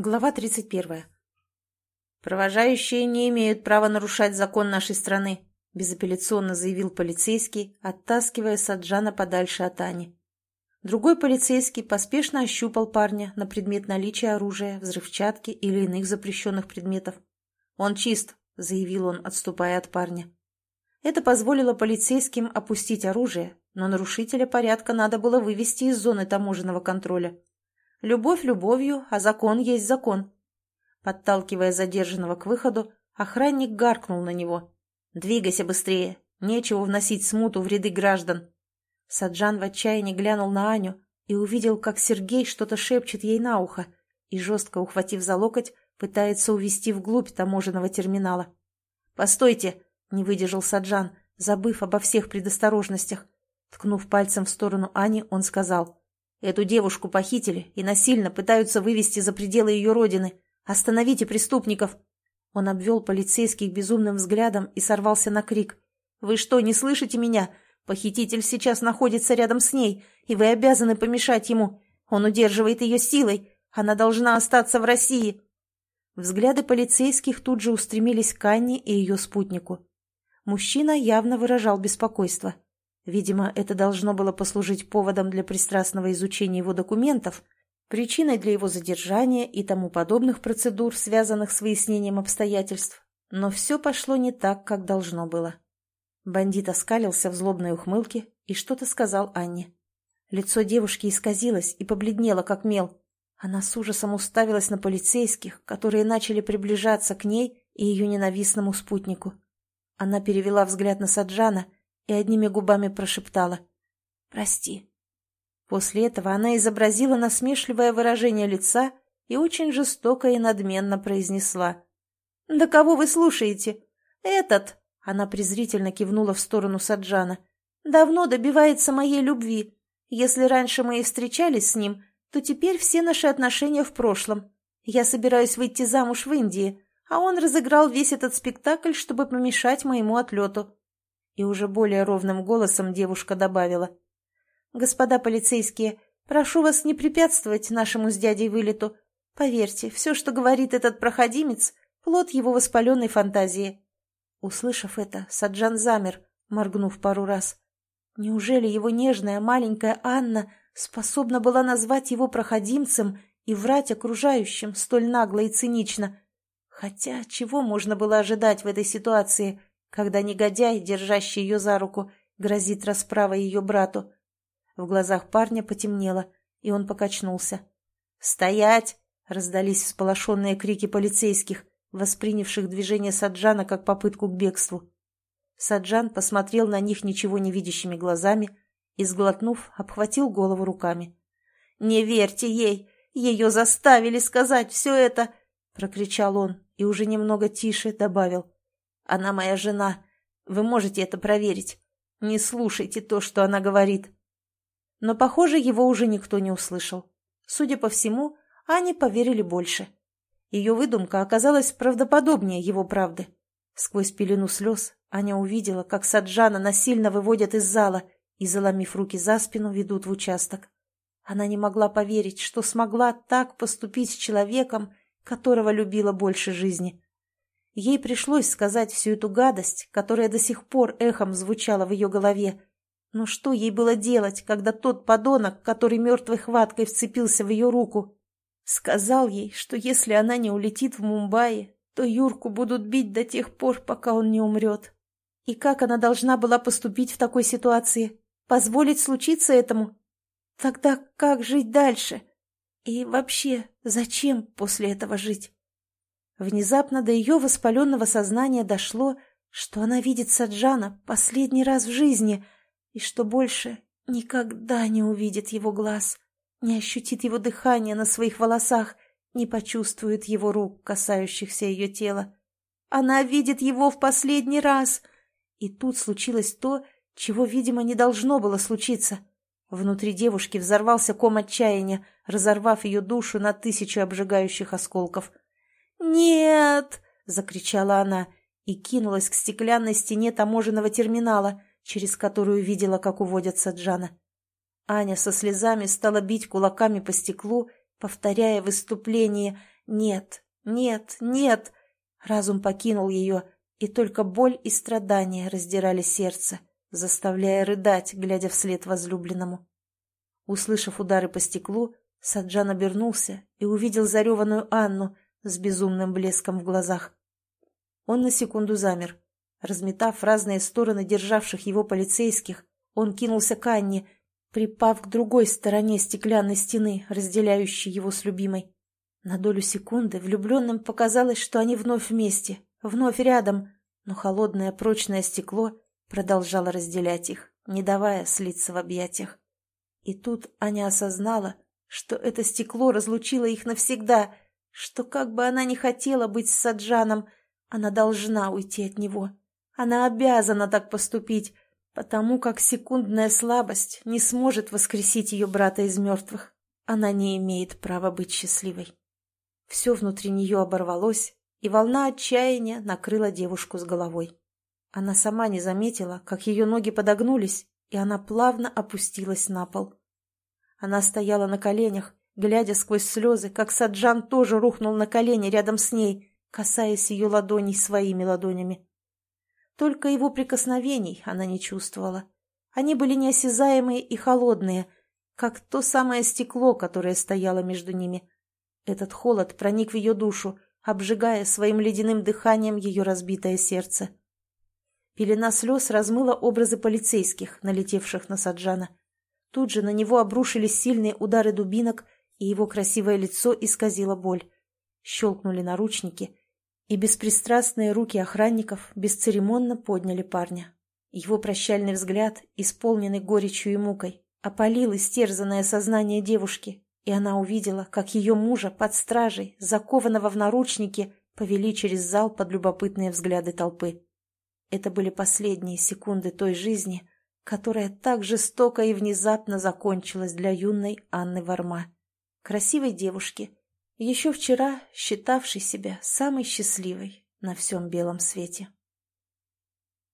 Глава 31. «Провожающие не имеют права нарушать закон нашей страны», безапелляционно заявил полицейский, оттаскивая Саджана подальше от Ани. Другой полицейский поспешно ощупал парня на предмет наличия оружия, взрывчатки или иных запрещенных предметов. «Он чист», — заявил он, отступая от парня. Это позволило полицейским опустить оружие, но нарушителя порядка надо было вывести из зоны таможенного контроля. Любовь любовью, а закон есть закон. Подталкивая задержанного к выходу, охранник гаркнул на него. «Двигайся быстрее! Нечего вносить смуту в ряды граждан!» Саджан в отчаянии глянул на Аню и увидел, как Сергей что-то шепчет ей на ухо и, жестко ухватив за локоть, пытается увести вглубь таможенного терминала. «Постойте!» — не выдержал Саджан, забыв обо всех предосторожностях. Ткнув пальцем в сторону Ани, он сказал — Эту девушку похитили и насильно пытаются вывести за пределы ее родины. Остановите преступников!» Он обвел полицейских безумным взглядом и сорвался на крик. «Вы что, не слышите меня? Похититель сейчас находится рядом с ней, и вы обязаны помешать ему. Он удерживает ее силой. Она должна остаться в России!» Взгляды полицейских тут же устремились к Анне и ее спутнику. Мужчина явно выражал беспокойство. Видимо, это должно было послужить поводом для пристрастного изучения его документов, причиной для его задержания и тому подобных процедур, связанных с выяснением обстоятельств. Но все пошло не так, как должно было. Бандит оскалился в злобной ухмылке и что-то сказал Анне. Лицо девушки исказилось и побледнело, как мел. Она с ужасом уставилась на полицейских, которые начали приближаться к ней и ее ненавистному спутнику. Она перевела взгляд на Саджана — и одними губами прошептала «Прости». После этого она изобразила насмешливое выражение лица и очень жестоко и надменно произнесла «Да кого вы слушаете? Этот!» Она презрительно кивнула в сторону Саджана. «Давно добивается моей любви. Если раньше мы и встречались с ним, то теперь все наши отношения в прошлом. Я собираюсь выйти замуж в Индии, а он разыграл весь этот спектакль, чтобы помешать моему отлету. И уже более ровным голосом девушка добавила. «Господа полицейские, прошу вас не препятствовать нашему с дядей вылету. Поверьте, все, что говорит этот проходимец, плод его воспаленной фантазии». Услышав это, Саджан замер, моргнув пару раз. Неужели его нежная маленькая Анна способна была назвать его проходимцем и врать окружающим столь нагло и цинично? Хотя чего можно было ожидать в этой ситуации? Когда негодяй, держащий ее за руку, грозит расправой ее брату. В глазах парня потемнело, и он покачнулся. «Стоять!» — раздались всполошенные крики полицейских, воспринявших движение Саджана как попытку к бегству. Саджан посмотрел на них ничего не видящими глазами и, сглотнув, обхватил голову руками. «Не верьте ей! Ее заставили сказать все это!» — прокричал он и уже немного тише добавил. Она моя жена. Вы можете это проверить. Не слушайте то, что она говорит. Но, похоже, его уже никто не услышал. Судя по всему, Ане поверили больше. Ее выдумка оказалась правдоподобнее его правды. Сквозь пелену слез Аня увидела, как Саджана насильно выводят из зала и, заломив руки за спину, ведут в участок. Она не могла поверить, что смогла так поступить с человеком, которого любила больше жизни. Ей пришлось сказать всю эту гадость, которая до сих пор эхом звучала в ее голове. Но что ей было делать, когда тот подонок, который мертвой хваткой вцепился в ее руку, сказал ей, что если она не улетит в Мумбаи, то Юрку будут бить до тех пор, пока он не умрет. И как она должна была поступить в такой ситуации? Позволить случиться этому? Тогда как жить дальше? И вообще, зачем после этого жить? Внезапно до ее воспаленного сознания дошло, что она видит Саджана последний раз в жизни и что больше никогда не увидит его глаз, не ощутит его дыхание на своих волосах, не почувствует его рук, касающихся ее тела. Она видит его в последний раз. И тут случилось то, чего, видимо, не должно было случиться. Внутри девушки взорвался ком отчаяния, разорвав ее душу на тысячу обжигающих осколков — «Нет!» — закричала она и кинулась к стеклянной стене таможенного терминала, через которую видела, как уводят Саджана. Аня со слезами стала бить кулаками по стеклу, повторяя выступление Нет, нет, нет! Разум покинул ее, и только боль и страдания раздирали сердце, заставляя рыдать, глядя вслед возлюбленному. Услышав удары по стеклу, Саджан обернулся и увидел зареванную Анну с безумным блеском в глазах. Он на секунду замер. Разметав разные стороны державших его полицейских, он кинулся к Анне, припав к другой стороне стеклянной стены, разделяющей его с любимой. На долю секунды влюбленным показалось, что они вновь вместе, вновь рядом, но холодное прочное стекло продолжало разделять их, не давая слиться в объятиях. И тут Аня осознала, что это стекло разлучило их навсегда, что как бы она ни хотела быть с Саджаном, она должна уйти от него. Она обязана так поступить, потому как секундная слабость не сможет воскресить ее брата из мертвых. Она не имеет права быть счастливой. Все внутри нее оборвалось, и волна отчаяния накрыла девушку с головой. Она сама не заметила, как ее ноги подогнулись, и она плавно опустилась на пол. Она стояла на коленях, глядя сквозь слезы, как Саджан тоже рухнул на колени рядом с ней, касаясь ее ладоней своими ладонями. Только его прикосновений она не чувствовала. Они были неосязаемые и холодные, как то самое стекло, которое стояло между ними. Этот холод проник в ее душу, обжигая своим ледяным дыханием ее разбитое сердце. Пелена слез размыла образы полицейских, налетевших на Саджана. Тут же на него обрушились сильные удары дубинок, и его красивое лицо исказило боль. Щелкнули наручники, и беспристрастные руки охранников бесцеремонно подняли парня. Его прощальный взгляд, исполненный горечью и мукой, опалил истерзанное сознание девушки, и она увидела, как ее мужа под стражей, закованного в наручники, повели через зал под любопытные взгляды толпы. Это были последние секунды той жизни, которая так жестоко и внезапно закончилась для юной Анны Варма, красивой девушки, еще вчера считавшей себя самой счастливой на всем белом свете.